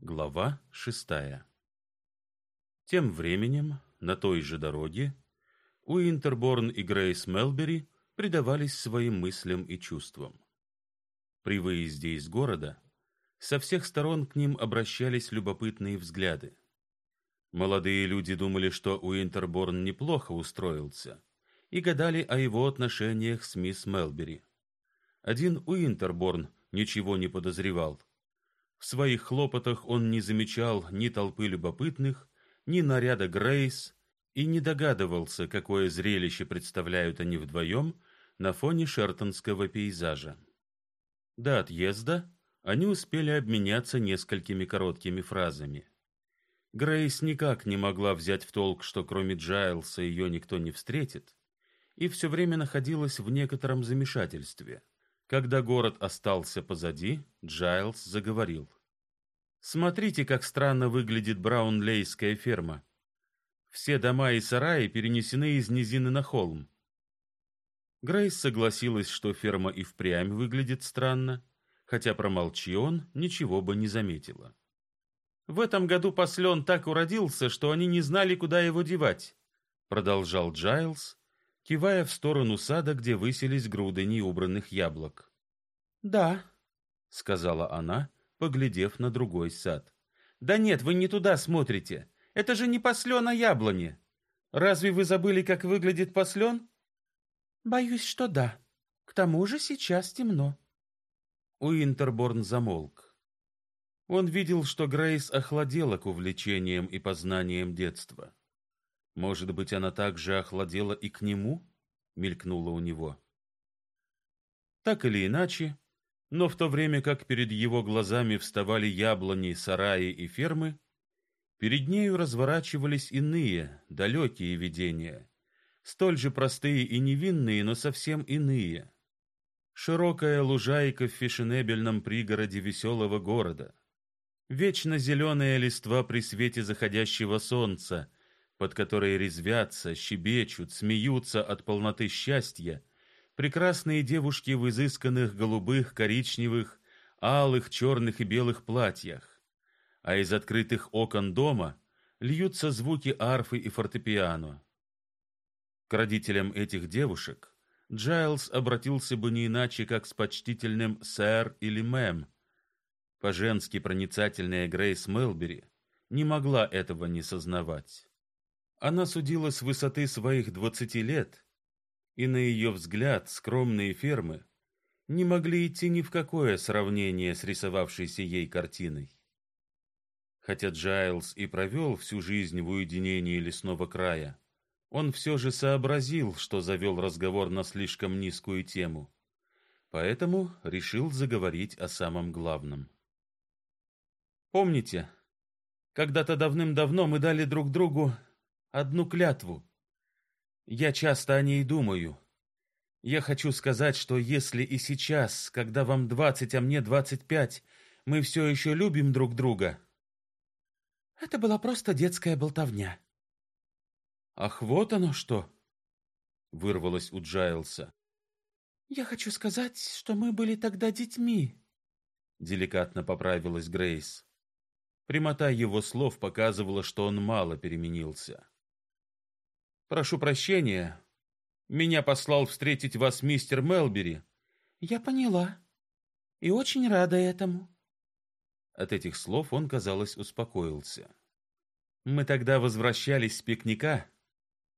Глава шестая Тем временем на той же дороге Уинтерборн и Грейс Мелбери предавались своим мыслям и чувствам. При выезде из города со всех сторон к ним обращались любопытные взгляды. Молодые люди думали, что Уинтерборн неплохо устроился, и гадали о его отношениях с мисс Мелбери. Один Уинтерборн ничего не подозревал. В своих хлопотах он не замечал ни толпы любопытных, ни наряда Грейс и не догадывался, какое зрелище представляют они вдвоем на фоне шертонского пейзажа. До отъезда они успели обменяться несколькими короткими фразами. Грейс никак не могла взять в толк, что кроме Джайлса ее никто не встретит, и все время находилась в некотором замешательстве. Когда город остался позади, Джайлс заговорил. «Смотрите, как странно выглядит Браунлейская ферма. Все дома и сараи перенесены из низины на холм. Грейс согласилась, что ферма и впрямь выглядит странно, хотя промолчи он, ничего бы не заметила. В этом году послен так уродился, что они не знали, куда его девать, продолжал Джайлс, кивая в сторону сада, где высились груды неубранных яблок. Да, сказала она, поглядев на другой сад. Да нет, вы не туда смотрите. Это же не послен, а яблони. Разве вы забыли, как выглядит паслен? Боюсь, что да. К тому же сейчас темно. Уинтерборн замолк. Он видел, что Грейс охладела к увлечениям и познаниям детства. Может быть, она также охладела и к нему? мелькнуло у него. Так или иначе, но в то время как перед его глазами вставали яблони, сараи и фермы, перед нею разворачивались иные, далекие видения, столь же простые и невинные, но совсем иные. Широкая лужайка в фешенебельном пригороде веселого города. Вечно зеленая листва при свете заходящего солнца, под которой резвятся, щебечут, смеются от полноты счастья, прекрасные девушки в изысканных голубых, коричневых, алых, черных и белых платьях. А из открытых окон дома льются звуки арфы и фортепиано. К родителям этих девушек Джайлс обратился бы не иначе, как с почтительным «сэр» или «мэм». По-женски проницательная Грейс Мелбери не могла этого не сознавать. Она судила с высоты своих двадцати лет, и на ее взгляд скромные фермы не могли идти ни в какое сравнение с рисовавшейся ей картиной. Хотя Джайлс и провел всю жизнь в уединении лесного края, он все же сообразил, что завел разговор на слишком низкую тему, поэтому решил заговорить о самом главном. Помните, когда-то давным-давно мы дали друг другу одну клятву. Я часто о ней думаю. Я хочу сказать, что если и сейчас, когда вам двадцать, а мне двадцать пять, мы все еще любим друг друга, это была просто детская болтовня. Ах, вот оно что! Вырвалось у Джайлса. Я хочу сказать, что мы были тогда детьми. Деликатно поправилась Грейс. Прямота его слов показывала, что он мало переменился. Прошу прощения. Меня послал встретить вас мистер Мелбери. Я поняла. И очень рада этому. От этих слов он, казалось, успокоился. Мы тогда возвращались с пикника,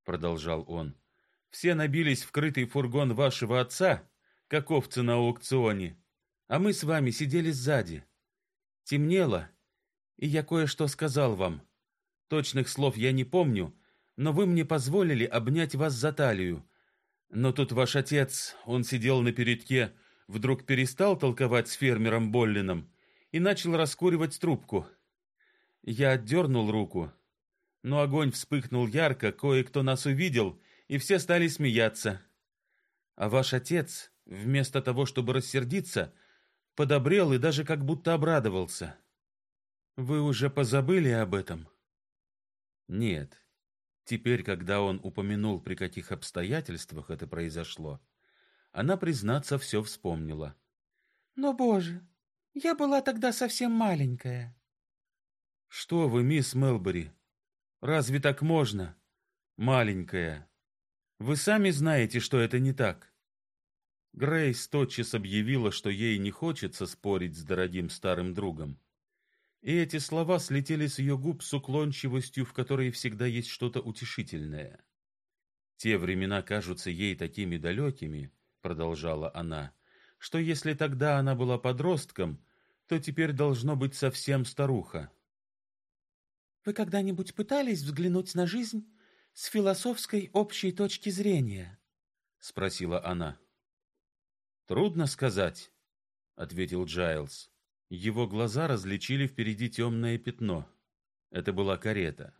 продолжал он. Все набились в крытый фургон вашего отца, как овцы на аукционе, а мы с вами сидели сзади. Темнело, и я кое-что сказал вам. Точных слов я не помню, но вы мне позволили обнять вас за талию. Но тут ваш отец, он сидел на передке, вдруг перестал толковать с фермером Боллином и начал раскуривать трубку. Я отдернул руку, но огонь вспыхнул ярко, кое-кто нас увидел, и все стали смеяться. А ваш отец, вместо того, чтобы рассердиться, подобрел и даже как будто обрадовался. Вы уже позабыли об этом? Нет. Теперь, когда он упомянул, при каких обстоятельствах это произошло, она, признаться, все вспомнила. Но, боже, я была тогда совсем маленькая. Что вы, мисс Мелбери? Разве так можно? Маленькая. Вы сами знаете, что это не так. Грейс тотчас объявила, что ей не хочется спорить с дорогим старым другом. И эти слова слетели с ее губ с уклончивостью, в которой всегда есть что-то утешительное. Те времена кажутся ей такими далекими, продолжала она, что если тогда она была подростком, то теперь должно быть совсем старуха. Вы когда-нибудь пытались взглянуть на жизнь с философской общей точки зрения? спросила она. Трудно сказать, ответил Джайлс. Его глаза различили впереди темное пятно. Это была карета.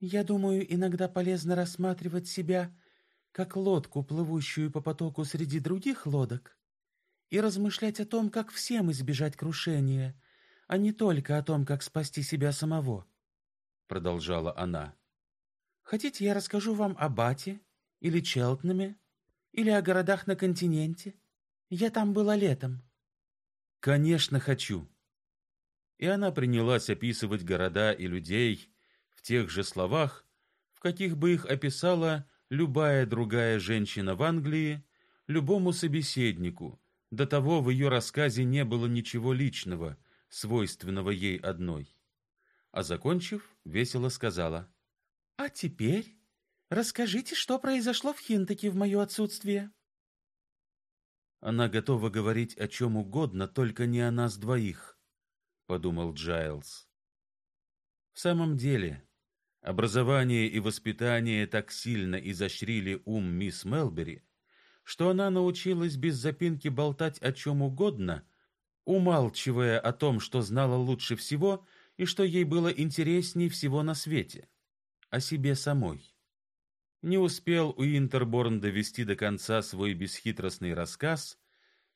Я думаю, иногда полезно рассматривать себя как лодку, плывущую по потоку среди других лодок, и размышлять о том, как всем избежать крушения, а не только о том, как спасти себя самого, продолжала она. Хотите, я расскажу вам о Бате или Челтнаме или о городах на континенте? Я там была летом. Конечно, хочу. И она принялась описывать города и людей в тех же словах, в каких бы их описала любая другая женщина в Англии любому собеседнику. До того в ее рассказе не было ничего личного, свойственного ей одной. А закончив, весело сказала: а теперь расскажите, что произошло в Хинтаке в мое отсутствие. Она готова говорить о чем угодно, только не о нас двоих, подумал Джайлз. В самом деле, образование и воспитание так сильно изощрили ум мисс Мелбери, что она научилась без запинки болтать о чем угодно, умалчивая о том, что знала лучше всего и что ей было интересней всего на свете о себе самой. Не успел Уинтерборн довести до конца свой бесхитростный рассказ,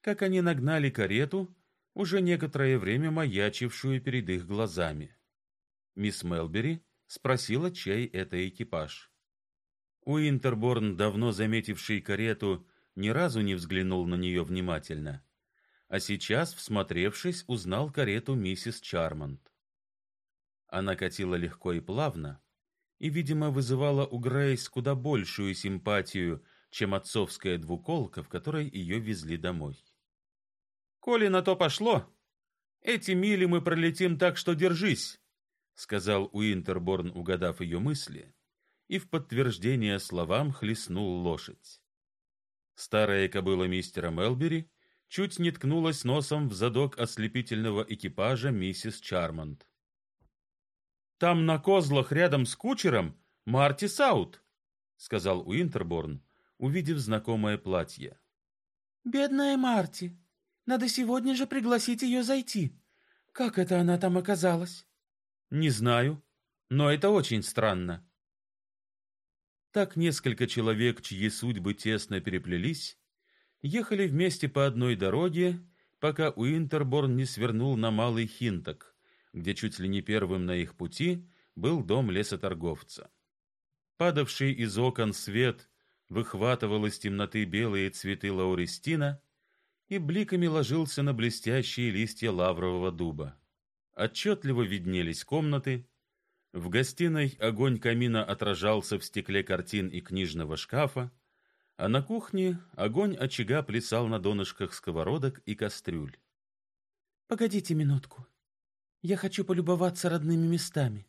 как они нагнали карету, уже некоторое время маячившую перед их глазами. Мисс Мелбери спросила, чей это экипаж. Уинтерборн, давно заметивший карету, ни разу не взглянул на нее внимательно, а сейчас, всмотревшись, узнал карету миссис Чармонт. Она катила легко и плавно, и, видимо, вызывала у Грейс куда большую симпатию, чем отцовская двуколка, в которой ее везли домой. «Коли на то пошло, эти мили мы пролетим так, что держись», — сказал Уинтерборн, угадав ее мысли, и в подтверждение словам хлестнул лошадь. Старая кобыла мистера Мелбери чуть не ткнулась носом в задок ослепительного экипажа миссис Чармонт. Там на козлах рядом с кучером Марти Саут, сказал Уинтерборн, увидев знакомое платье. Бедная Марти. Надо сегодня же пригласить ее зайти. Как это она там оказалась? Не знаю, но это очень странно. Так несколько человек, чьи судьбы тесно переплелись, ехали вместе по одной дороге, пока Уинтерборн не свернул на Малый Хинток где чуть ли не первым на их пути был дом лесоторговца. Падавший из окон свет выхватывал из темноты белые цветы лаурестина и бликами ложился на блестящие листья лаврового дуба. Отчетливо виднелись комнаты. В гостиной огонь камина отражался в стекле картин и книжного шкафа, а на кухне огонь очага плясал на донышках сковородок и кастрюль. Погодите минутку, я хочу полюбоваться родными местами,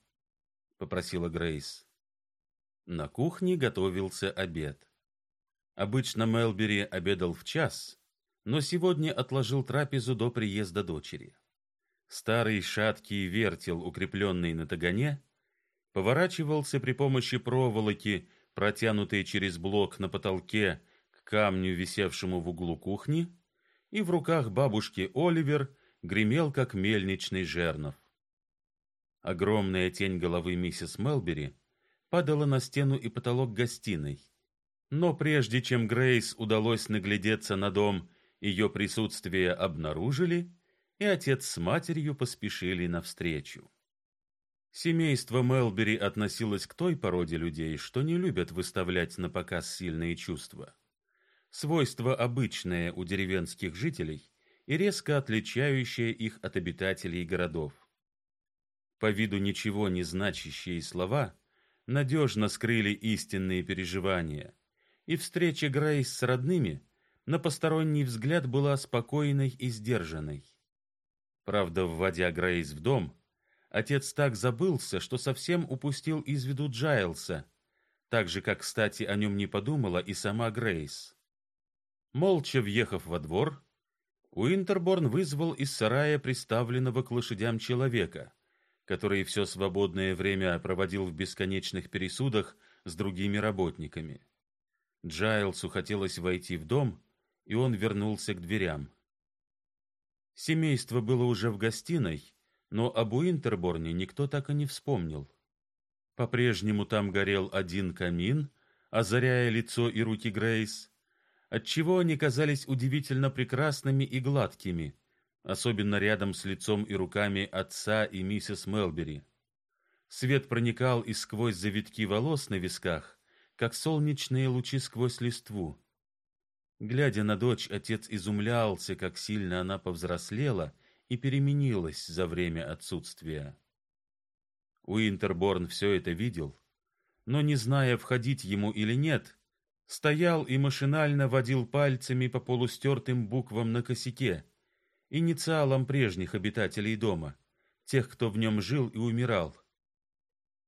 попросила Грейс. На кухне готовился обед. Обычно Мелбери обедал в час, но сегодня отложил трапезу до приезда дочери. Старый шаткий вертел, укрепленный на тагане, поворачивался при помощи проволоки, протянутой через блок на потолке к камню, висевшему в углу кухни, и в руках бабушки Оливер гремел, как мельничный жернов. Огромная тень головы миссис Мелбери падала на стену и потолок гостиной. Но прежде чем Грейс удалось наглядеться на дом, ее присутствие обнаружили, и отец с матерью поспешили навстречу. Семейство Мелбери относилось к той породе людей, что не любят выставлять на показ сильные чувства. Свойство обычное у деревенских жителей и резко отличающее их от обитателей городов. По виду ничего не значащие слова надежно скрыли истинные переживания, и встреча Грейс с родными на посторонний взгляд была спокойной и сдержанной. Правда, вводя Грейс в дом, Отец так забылся, что совсем упустил из виду Джайлса, так же, как, кстати, о нем не подумала и сама Грейс. Молча въехав во двор, Уинтерборн вызвал из сарая приставленного к лошадям человека, который все свободное время проводил в бесконечных пересудах с другими работниками. Джайлсу хотелось войти в дом, и он вернулся к дверям. Семейство было уже в гостиной, но об Уинтерборне никто так и не вспомнил. По-прежнему там горел один камин, озаряя лицо и руки Грейс, отчего они казались удивительно прекрасными и гладкими, особенно рядом с лицом и руками отца и миссис Мелбери. Свет проникал и сквозь завитки волос на висках, как солнечные лучи сквозь листву. Глядя на дочь, отец изумлялся, как сильно она повзрослела и переменилась за время отсутствия. Уинтерборн все это видел, но не зная, входить ему или нет, стоял и машинально водил пальцами по полустертым буквам на косяке, инициалам прежних обитателей дома, тех, кто в нем жил и умирал.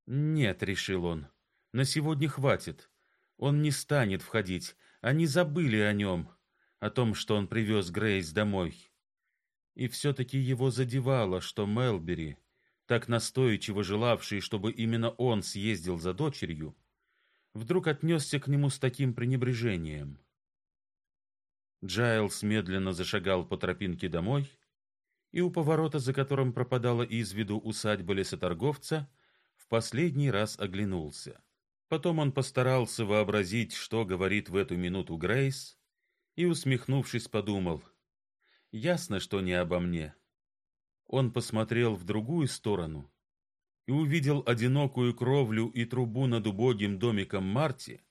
Нет, решил он. На сегодня хватит. Он не станет входить. Они забыли о нем, о том, что он привез Грейс домой. И все-таки его задевало, что Мелбери, так настойчиво желавший, чтобы именно он съездил за дочерью, вдруг отнесся к нему с таким пренебрежением. Джайлс медленно зашагал по тропинке домой, и у поворота, за которым пропадала из виду усадьба лесоторговца, в последний раз оглянулся. Потом он постарался вообразить, что говорит в эту минуту Грейс, и, усмехнувшись, подумал — Ясно, что не обо мне. Он посмотрел в другую сторону и увидел одинокую кровлю и трубу над убогим домиком Марти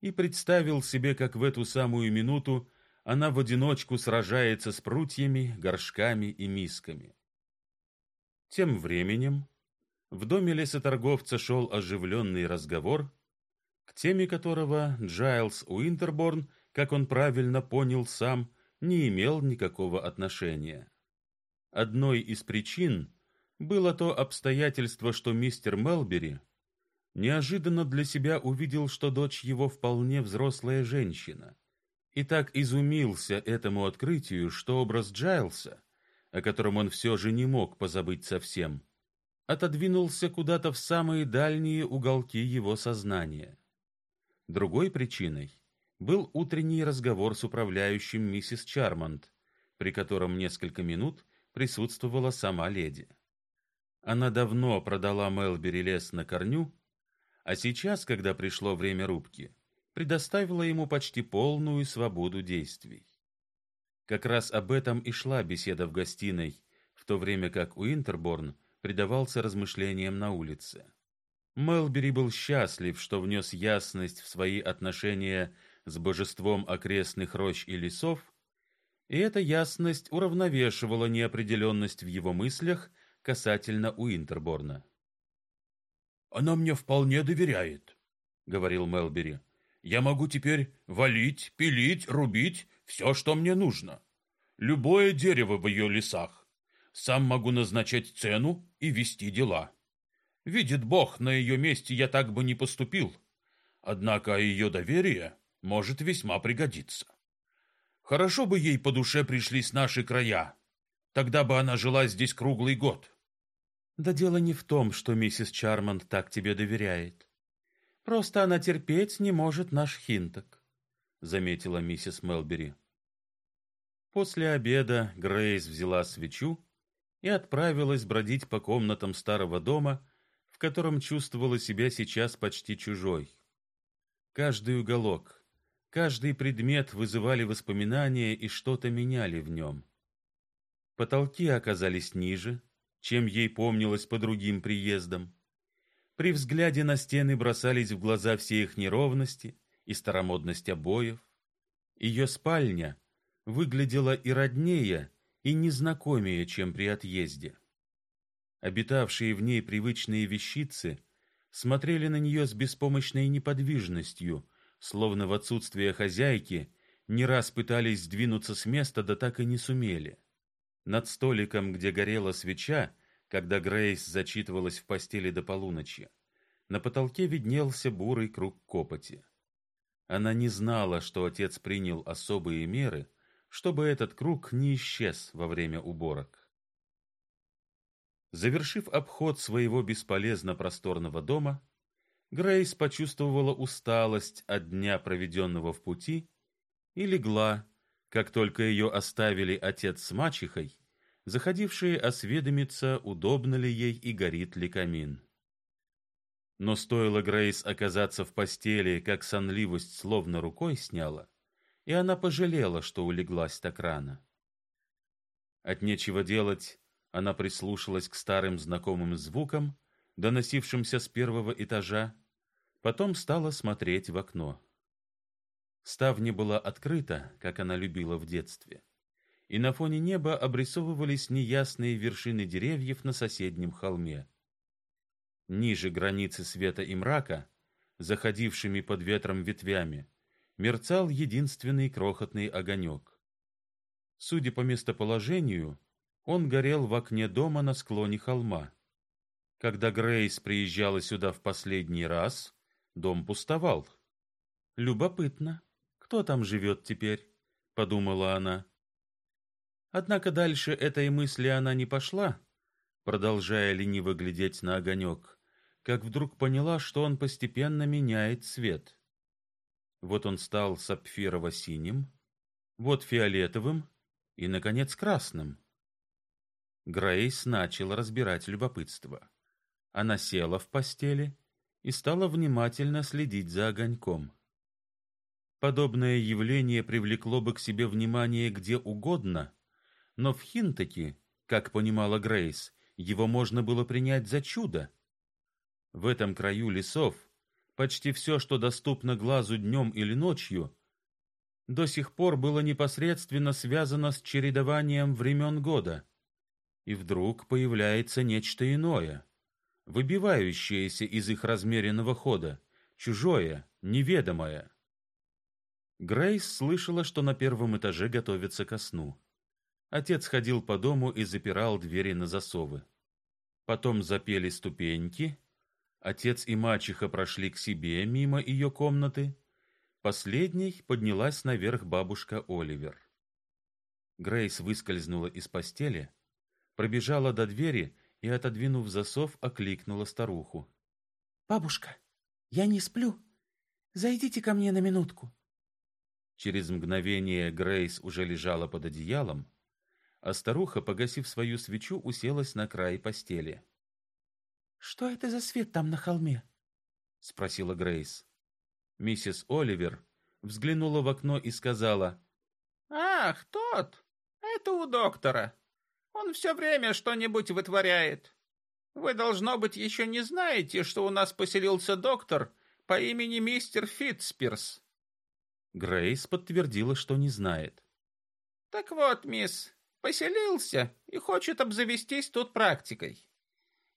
и представил себе, как в эту самую минуту она в одиночку сражается с прутьями, горшками и мисками. Тем временем в доме лесоторговца шел оживленный разговор, к теме которого Джайлс Уинтерборн, как он правильно понял сам, не имел никакого отношения. Одной из причин было то обстоятельство, что мистер Мелбери неожиданно для себя увидел, что дочь его вполне взрослая женщина, и так изумился этому открытию, что образ Джайлса, о котором он все же не мог позабыть совсем, отодвинулся куда-то в самые дальние уголки его сознания. Другой причиной был утренний разговор с управляющим миссис Чармонт, при котором несколько минут присутствовала сама леди. Она давно продала Мелбери лес на корню, а сейчас, когда пришло время рубки, предоставила ему почти полную свободу действий. Как раз об этом и шла беседа в гостиной, в то время как Уинтерборн предавался размышлениям на улице. Мелбери был счастлив, что внес ясность в свои отношения с божеством окрестных рощ и лесов, и эта ясность уравновешивала неопределенность в его мыслях касательно Уинтерборна. Она мне вполне доверяет, говорил Мелбери. Я могу теперь валить, пилить, рубить все, что мне нужно. Любое дерево в ее лесах. Сам могу назначать цену и вести дела. Видит Бог, на ее месте я так бы не поступил. Однако ее доверие может весьма пригодиться. Хорошо бы ей по душе пришлись наши края. Тогда бы она жила здесь круглый год. Да дело не в том, что миссис Чармонт так тебе доверяет. Просто она терпеть не может наш хинток, заметила миссис Мелбери. После обеда Грейс взяла свечу и отправилась бродить по комнатам старого дома, в котором чувствовала себя сейчас почти чужой. Каждый уголок, Каждый предмет вызывали воспоминания и что-то меняли в нем. Потолки оказались ниже, чем ей помнилось по другим приездам. При взгляде на стены бросались в глаза все их неровности и старомодность обоев. Ее спальня выглядела и роднее, и незнакомее, чем при отъезде. Обитавшие в ней привычные вещицы смотрели на нее с беспомощной неподвижностью, словно в отсутствие хозяйки не раз пытались сдвинуться с места, да так и не сумели. Над столиком, где горела свеча, когда Грейс зачитывалась в постели до полуночи, на потолке виднелся бурый круг копоти. Она не знала, что отец принял особые меры, чтобы этот круг не исчез во время уборок. Завершив обход своего бесполезно просторного дома, Грейс почувствовала усталость от дня, проведенного в пути, и легла, как только ее оставили отец с мачехой, заходившие осведомиться, удобно ли ей и горит ли камин. Но стоило Грейс оказаться в постели, как сонливость словно рукой сняла, и она пожалела, что улеглась так рано. От нечего делать, она прислушалась к старым знакомым звукам, доносившимся с первого этажа, потом стала смотреть в окно. Ставня была открыта, как она любила в детстве, и на фоне неба обрисовывались неясные вершины деревьев на соседнем холме. Ниже границы света и мрака, заходившими под ветром ветвями, мерцал единственный крохотный огонек. Судя по местоположению, он горел в окне дома на склоне холма. Когда Грейс приезжала сюда в последний раз, дом пустовал. Любопытно. Кто там живет теперь? подумала она. Однако дальше этой мысли она не пошла, продолжая лениво глядеть на огонек, как вдруг поняла, что он постепенно меняет цвет. Вот он стал сапфирово-синим, вот фиолетовым и наконец красным. Грейс начала разбирать любопытство. Она села в постели и стала внимательно следить за огоньком. Подобное явление привлекло бы к себе внимание где угодно, но в Хинтаке, как понимала Грейс, его можно было принять за чудо. В этом краю лесов почти все, что доступно глазу днем или ночью, до сих пор было непосредственно связано с чередованием времен года. И вдруг появляется нечто иное, выбивающееся из их размеренного хода, чужое, неведомое. Грейс слышала, что на первом этаже готовятся ко сну. Отец ходил по дому и запирал двери на засовы. Потом запели ступеньки. Отец и мачеха прошли к себе мимо ее комнаты. Последней поднялась наверх бабушка Оливер. Грейс выскользнула из постели, пробежала до двери и, отодвинув засов, окликнула старуху. «Бабушка, я не сплю. Зайдите ко мне на минутку». Через мгновение Грейс уже лежала под одеялом, а старуха, погасив свою свечу, уселась на край постели. «Что это за свет там на холме?» — спросила Грейс. Миссис Оливер взглянула в окно и сказала. «Ах, тот! Это у доктора. Он все время что-нибудь вытворяет. Вы, должно быть, еще не знаете, что у нас поселился доктор по имени мистер Фитспирс. Грейс подтвердила, что не знает. Так вот, мисс, поселился и хочет обзавестись тут практикой.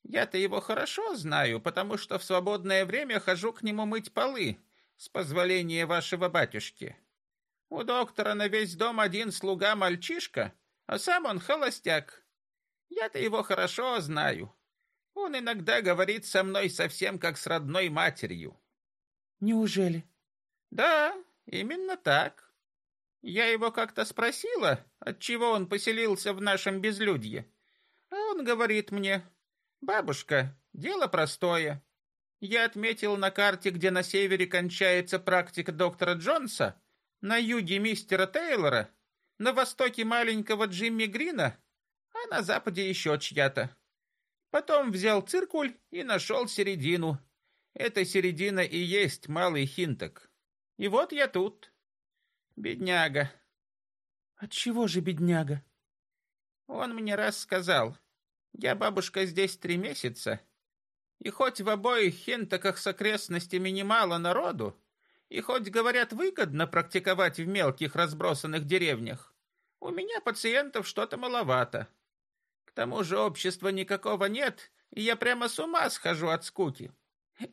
Я-то его хорошо знаю, потому что в свободное время хожу к нему мыть полы, с позволения вашего батюшки. У доктора на весь дом один слуга-мальчишка, а сам он холостяк. Я-то его хорошо знаю. Он иногда говорит со мной совсем как с родной матерью. Неужели? Да, Именно так. Я его как-то спросила, отчего он поселился в нашем безлюдье. А он говорит мне: "Бабушка, дело простое. Я отметил на карте, где на севере кончается практика доктора Джонса, на юге мистера Тейлора, на востоке маленького Джимми Грина, а на западе еще чья-то. Потом взял циркуль и нашел середину. Эта середина и есть малый Хинток. И вот я тут. Бедняга. От чего же бедняга? Он мне раз сказал: Я, бабушка, здесь три месяца, и хоть в обоих хентаках с окрестностями немало народу, и хоть, говорят, выгодно практиковать в мелких разбросанных деревнях, у меня пациентов что-то маловато. К тому же общества никакого нет, и я прямо с ума схожу от скуки.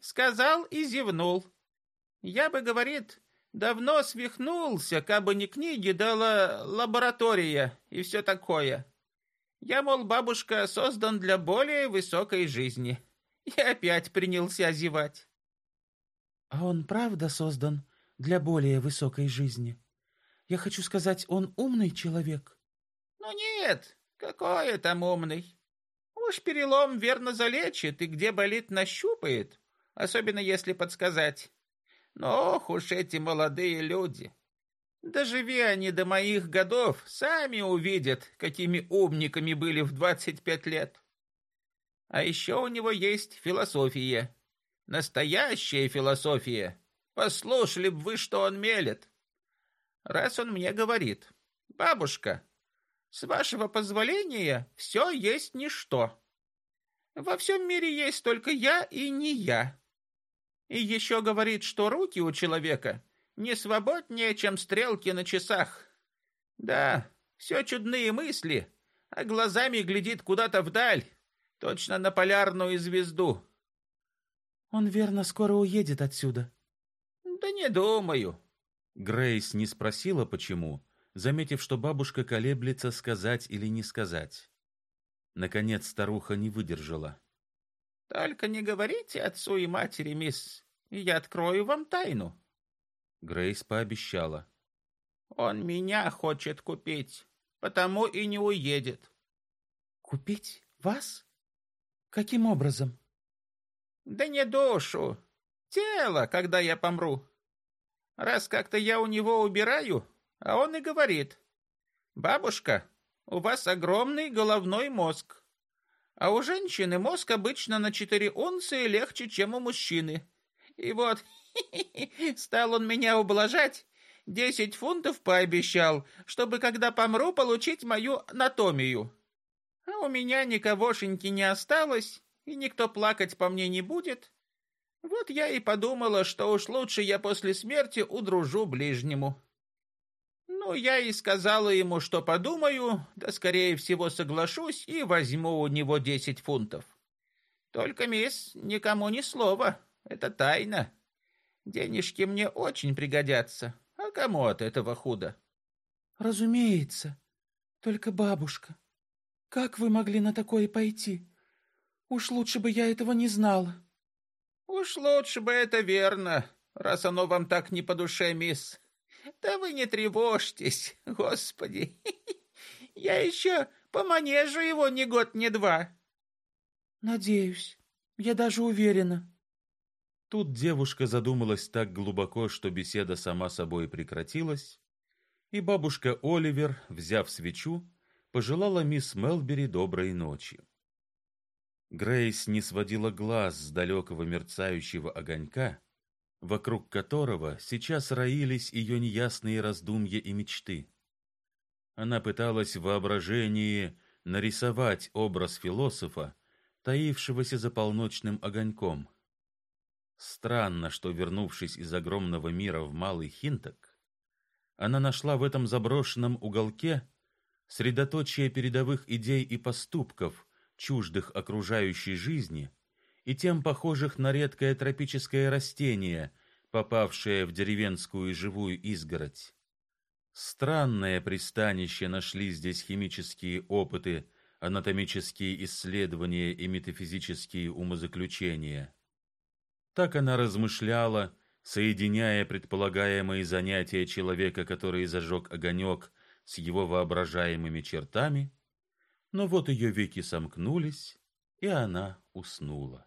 Сказал и зевнул. Я бы, говорит, давно свихнулся, кабы не книги, да лаборатория и все такое. Я, мол, бабушка, создан для более высокой жизни. И опять принялся зевать. А он правда создан для более высокой жизни? Я хочу сказать, он умный человек. Ну нет, какой там умный. Уж перелом верно залечит и где болит нащупает, особенно если подсказать. Но ох уж эти молодые люди. Доживи они до моих годов, сами увидят, какими умниками были в двадцать пять лет. А еще у него есть философия. Настоящая философия. Послушали бы вы, что он мелет. Раз он мне говорит, бабушка, с вашего позволения все есть ничто. Во всем мире есть только я и не я. И еще говорит, что руки у человека не свободнее, чем стрелки на часах. Да, все чудные мысли, а глазами глядит куда-то вдаль, точно на полярную звезду. Он верно скоро уедет отсюда. Да не думаю. Грейс не спросила почему, заметив, что бабушка колеблется сказать или не сказать. Наконец старуха не выдержала. Только не говорите отцу и матери, мисс, и я открою вам тайну. Грейс пообещала. Он меня хочет купить, потому и не уедет. Купить вас? Каким образом? Да не душу, тело, когда я помру. Раз как-то я у него убираю, а он и говорит: "Бабушка, у вас огромный головной мозг. А у женщины мозг обычно на четыре унции легче, чем у мужчины. И вот стал он меня ублажать, десять фунтов пообещал, чтобы когда помру, получить мою анатомию. А у меня никогошеньки не осталось, и никто плакать по мне не будет. Вот я и подумала, что уж лучше я после смерти удружу ближнему. Ну, я и сказала ему, что подумаю, да, скорее всего, соглашусь и возьму у него десять фунтов. Только, мисс, никому ни слова, это тайна. Денежки мне очень пригодятся, а кому от этого худо? Разумеется, только бабушка. Как вы могли на такое пойти? Уж лучше бы я этого не знала. Уж лучше бы это верно, раз оно вам так не по душе, мисс. Да вы не тревожьтесь, господи. Я еще поманежу его ни год, ни два. Надеюсь, я даже уверена. Тут девушка задумалась так глубоко, что беседа сама собой прекратилась, и бабушка Оливер, взяв свечу, пожелала мисс Мелбери доброй ночи. Грейс не сводила глаз с далекого мерцающего огонька, вокруг которого сейчас роились ее неясные раздумья и мечты. Она пыталась в воображении нарисовать образ философа, таившегося за полночным огоньком. Странно, что, вернувшись из огромного мира в малый Хинток, она нашла в этом заброшенном уголке средоточие передовых идей и поступков, чуждых окружающей жизни и тем похожих на редкое тропическое растение, попавшее в деревенскую живую изгородь. Странное пристанище нашли здесь химические опыты, анатомические исследования и метафизические умозаключения. Так она размышляла, соединяя предполагаемые занятия человека, который зажег огонек, с его воображаемыми чертами, но вот ее веки сомкнулись, и она уснула.